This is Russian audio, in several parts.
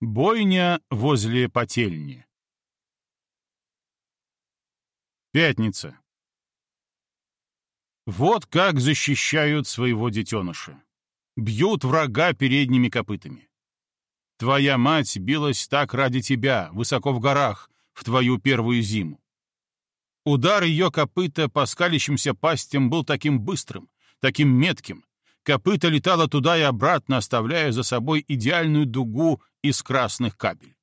Бойня возле потельни. Пятница. Вот как защищают своего детеныша. Бьют врага передними копытами. Твоя мать билась так ради тебя, высоко в горах, в твою первую зиму. Удар ее копыта по скалящимся пастям был таким быстрым, таким метким, Копыта летало туда и обратно, оставляя за собой идеальную дугу из красных капель.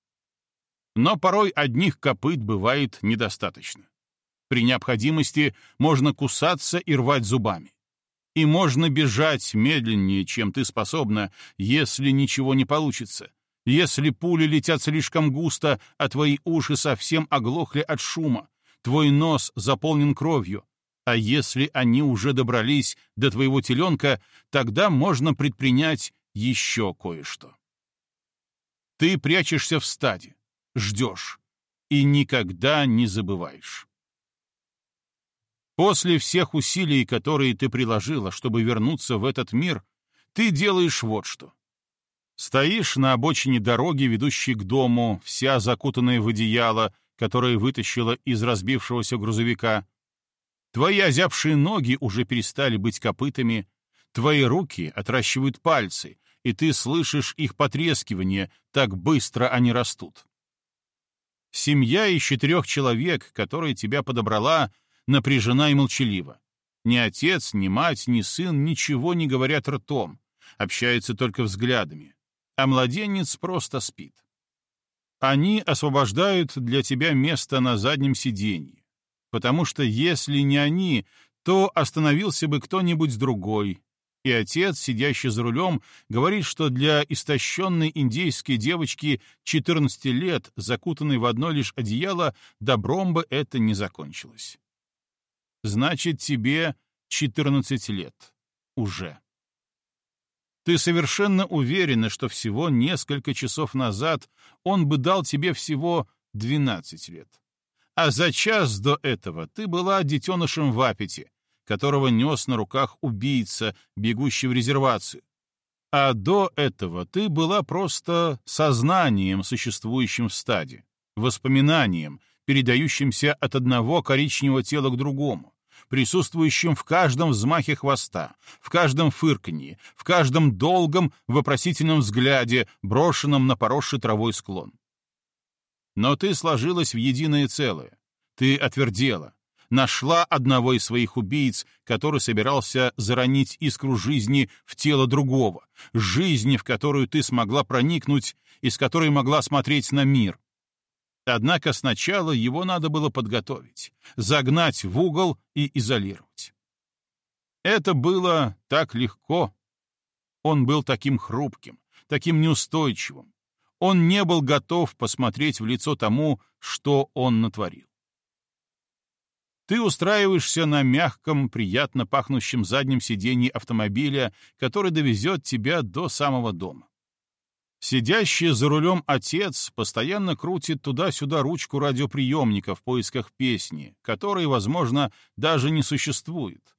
Но порой одних копыт бывает недостаточно. При необходимости можно кусаться и рвать зубами. И можно бежать медленнее, чем ты способна, если ничего не получится, если пули летят слишком густо, а твои уши совсем оглохли от шума, твой нос заполнен кровью, а если они уже добрались до твоего теленка, тогда можно предпринять еще кое-что. Ты прячешься в стаде, ждешь и никогда не забываешь. После всех усилий, которые ты приложила, чтобы вернуться в этот мир, ты делаешь вот что. Стоишь на обочине дороги, ведущей к дому, вся закутанная в одеяло, которое вытащила из разбившегося грузовика, Твои озябшие ноги уже перестали быть копытами, твои руки отращивают пальцы, и ты слышишь их потрескивание, так быстро они растут. Семья из четырех человек, которая тебя подобрала, напряжена и молчалива. Ни отец, ни мать, ни сын ничего не говорят ртом, общаются только взглядами, а младенец просто спит. Они освобождают для тебя место на заднем сиденье, потому что если не они, то остановился бы кто-нибудь другой. И отец, сидящий за рулем, говорит, что для истощенной индейской девочки 14 лет, закутанной в одно лишь одеяло, добром бы это не закончилось. Значит, тебе 14 лет. Уже. Ты совершенно уверена, что всего несколько часов назад он бы дал тебе всего 12 лет. А за час до этого ты была детенышем в аппете, которого нес на руках убийца, бегущий в резервацию. А до этого ты была просто сознанием, существующим в стаде, воспоминанием, передающимся от одного коричневого тела к другому, присутствующим в каждом взмахе хвоста, в каждом фырканье, в каждом долгом вопросительном взгляде, брошенном на поросший травой склон. Но ты сложилась в единое целое. Ты отвердела. Нашла одного из своих убийц, который собирался заронить искру жизни в тело другого, жизни, в которую ты смогла проникнуть, из которой могла смотреть на мир. Однако сначала его надо было подготовить, загнать в угол и изолировать. Это было так легко. Он был таким хрупким, таким неустойчивым, он не был готов посмотреть в лицо тому, что он натворил. Ты устраиваешься на мягком, приятно пахнущем заднем сиденье автомобиля, который довезет тебя до самого дома. Сидящий за рулем отец постоянно крутит туда-сюда ручку радиоприемника в поисках песни, которой, возможно, даже не существует.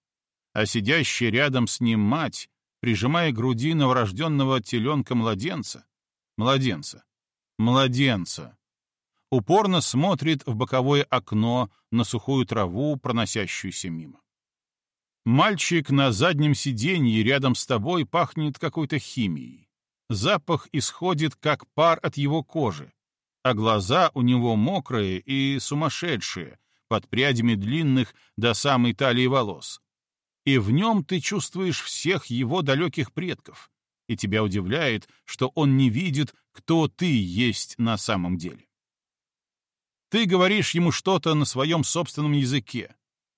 А сидящая рядом с ним мать, прижимая к груди новорожденного теленка-младенца, Младенца. Младенца. Упорно смотрит в боковое окно на сухую траву, проносящуюся мимо. Мальчик на заднем сиденье рядом с тобой пахнет какой-то химией. Запах исходит, как пар от его кожи, а глаза у него мокрые и сумасшедшие, под прядями длинных до самой талии волос. И в нем ты чувствуешь всех его далеких предков, и тебя удивляет, что он не видит, кто ты есть на самом деле. Ты говоришь ему что-то на своем собственном языке.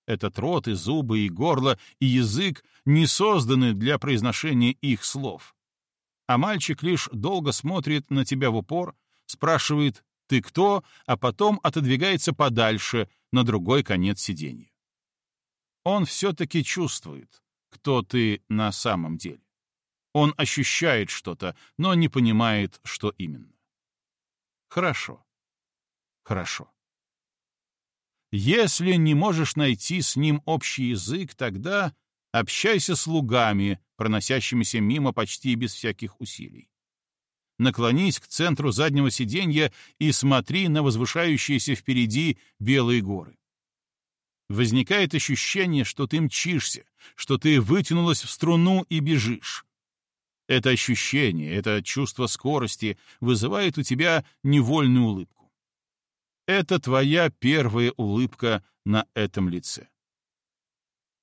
Этот рот и зубы, и горло, и язык не созданы для произношения их слов. А мальчик лишь долго смотрит на тебя в упор, спрашивает «ты кто?», а потом отодвигается подальше, на другой конец сиденья. Он все-таки чувствует, кто ты на самом деле. Он ощущает что-то, но не понимает, что именно. Хорошо. Хорошо. Если не можешь найти с ним общий язык, тогда общайся с лугами, проносящимися мимо почти без всяких усилий. наклонись к центру заднего сиденья и смотри на возвышающиеся впереди белые горы. Возникает ощущение, что ты мчишься, что ты вытянулась в струну и бежишь. Это ощущение, это чувство скорости вызывает у тебя невольную улыбку. Это твоя первая улыбка на этом лице.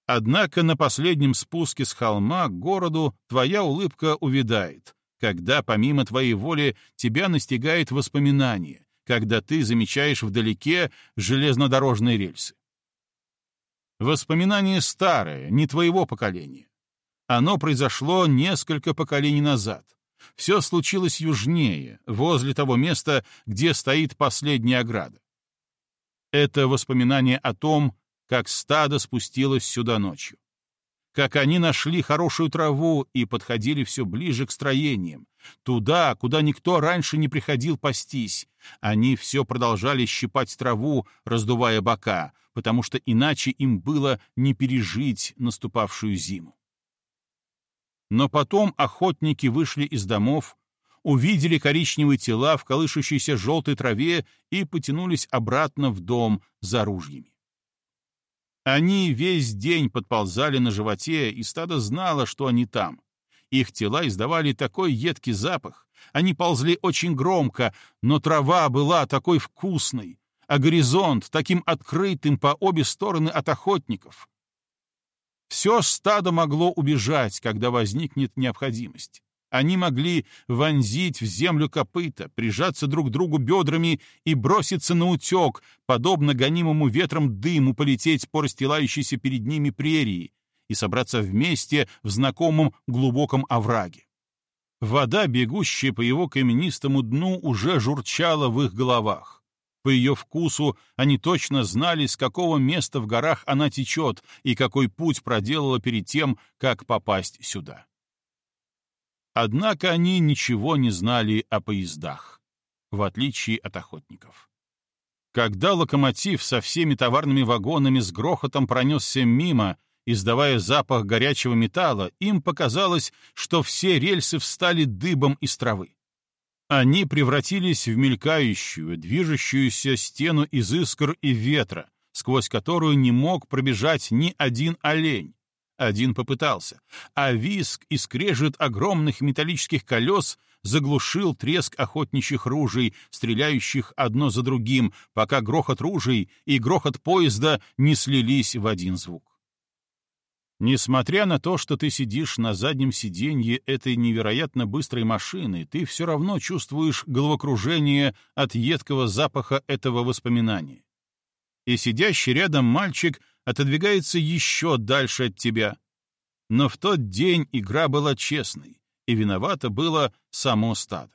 Однако на последнем спуске с холма к городу твоя улыбка увядает, когда помимо твоей воли тебя настигает воспоминание, когда ты замечаешь вдалеке железнодорожные рельсы. Воспоминание старое, не твоего поколения. Оно произошло несколько поколений назад. Все случилось южнее, возле того места, где стоит последняя ограда. Это воспоминание о том, как стадо спустилось сюда ночью. Как они нашли хорошую траву и подходили все ближе к строениям, туда, куда никто раньше не приходил пастись. Они все продолжали щипать траву, раздувая бока, потому что иначе им было не пережить наступавшую зиму. Но потом охотники вышли из домов, увидели коричневые тела в колышущейся желтой траве и потянулись обратно в дом за ружьями. Они весь день подползали на животе, и стадо знало, что они там. Их тела издавали такой едкий запах, они ползли очень громко, но трава была такой вкусной, а горизонт таким открытым по обе стороны от охотников. Все стадо могло убежать, когда возникнет необходимость. Они могли вонзить в землю копыта, прижаться друг к другу бедрами и броситься на утек, подобно гонимому ветром дыму полететь по расстилающейся перед ними прерии и собраться вместе в знакомом глубоком овраге. Вода, бегущая по его каменистому дну, уже журчала в их головах. По ее вкусу они точно знали, с какого места в горах она течет и какой путь проделала перед тем, как попасть сюда. Однако они ничего не знали о поездах, в отличие от охотников. Когда локомотив со всеми товарными вагонами с грохотом пронесся мимо, издавая запах горячего металла, им показалось, что все рельсы встали дыбом из травы. Они превратились в мелькающую, движущуюся стену из искр и ветра, сквозь которую не мог пробежать ни один олень. Один попытался, а виск и скрежет огромных металлических колес заглушил треск охотничьих ружей, стреляющих одно за другим, пока грохот ружей и грохот поезда не слились в один звук. Несмотря на то, что ты сидишь на заднем сиденье этой невероятно быстрой машины, ты все равно чувствуешь головокружение от едкого запаха этого воспоминания. И сидящий рядом мальчик отодвигается еще дальше от тебя. Но в тот день игра была честной, и виновато было само стадо.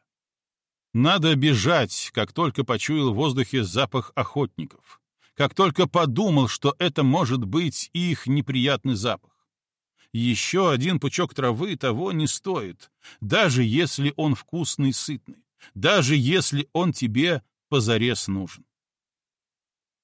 Надо бежать, как только почуял в воздухе запах охотников, как только подумал, что это может быть их неприятный запах еще один пучок травы того не стоит, даже если он вкусный и сытный, даже если он тебе позарез нужен.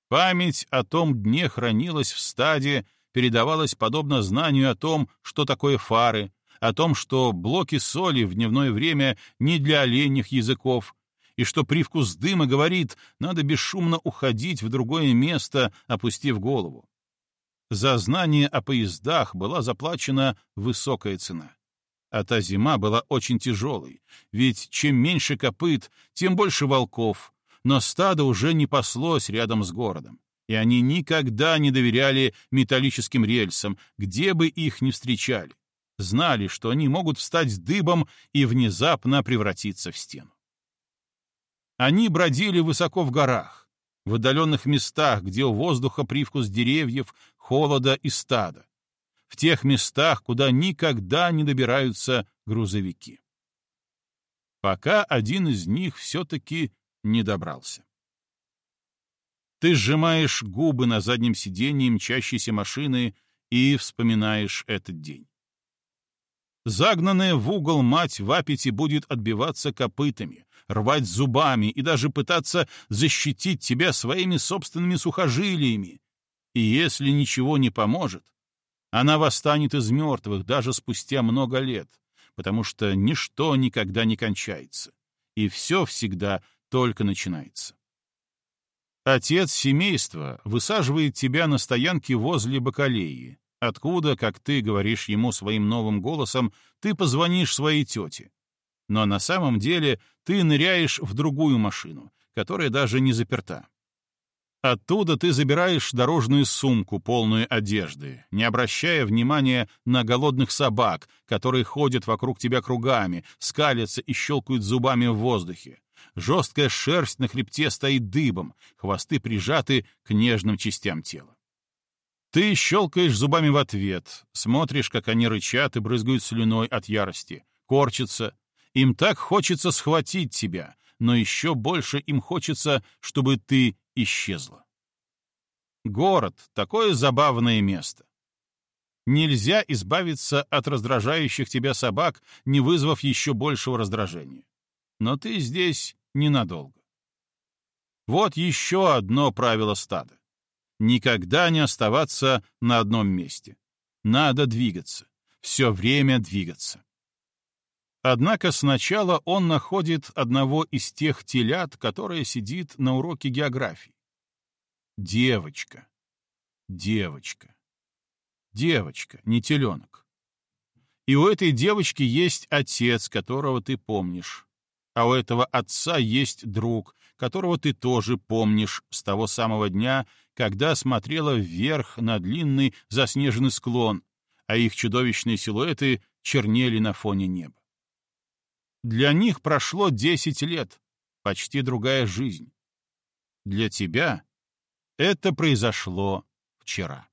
Память о том дне хранилась в стаде, передавалась подобно знанию о том, что такое фары, о том, что блоки соли в дневное время не для оленьих языков, и что привкус дыма говорит, надо бесшумно уходить в другое место, опустив голову. За знание о поездах была заплачена высокая цена. А та зима была очень тяжелой, ведь чем меньше копыт, тем больше волков, но стадо уже не паслось рядом с городом, и они никогда не доверяли металлическим рельсам, где бы их ни встречали. Знали, что они могут встать дыбом и внезапно превратиться в стену. Они бродили высоко в горах, в отдаленных местах, где у воздуха привкус деревьев, холода и стада, в тех местах, куда никогда не добираются грузовики. Пока один из них все-таки не добрался. Ты сжимаешь губы на заднем сиденье мчащейся машины и вспоминаешь этот день. Загнанная в угол мать в аппете будет отбиваться копытами, рвать зубами и даже пытаться защитить тебя своими собственными сухожилиями. И если ничего не поможет, она восстанет из мертвых даже спустя много лет, потому что ничто никогда не кончается. и все всегда только начинается. Отец семейства высаживает тебя на стоянке возле Бакалеи, откуда, как ты говоришь ему своим новым голосом, ты позвонишь своей тете. Но на самом деле ты ныряешь в другую машину, которая даже не заперта. Оттуда ты забираешь дорожную сумку, полную одежды, не обращая внимания на голодных собак, которые ходят вокруг тебя кругами, скалятся и щелкают зубами в воздухе. Жесткая шерсть на хребте стоит дыбом, хвосты прижаты к нежным частям тела. Ты щелкаешь зубами в ответ, смотришь, как они рычат и брызгают слюной от ярости, корчатся. Им так хочется схватить тебя, но еще больше им хочется, чтобы ты исчезла. Город — такое забавное место. Нельзя избавиться от раздражающих тебя собак, не вызвав еще большего раздражения. Но ты здесь ненадолго. Вот еще одно правило стада. Никогда не оставаться на одном месте. Надо двигаться. Все время двигаться. Однако сначала он находит одного из тех телят, которая сидит на уроке географии. Девочка. Девочка. Девочка, не теленок. И у этой девочки есть отец, которого ты помнишь. А у этого отца есть друг, которого ты тоже помнишь с того самого дня, когда смотрела вверх на длинный заснеженный склон, а их чудовищные силуэты чернели на фоне неба. Для них прошло десять лет, почти другая жизнь. Для тебя это произошло вчера.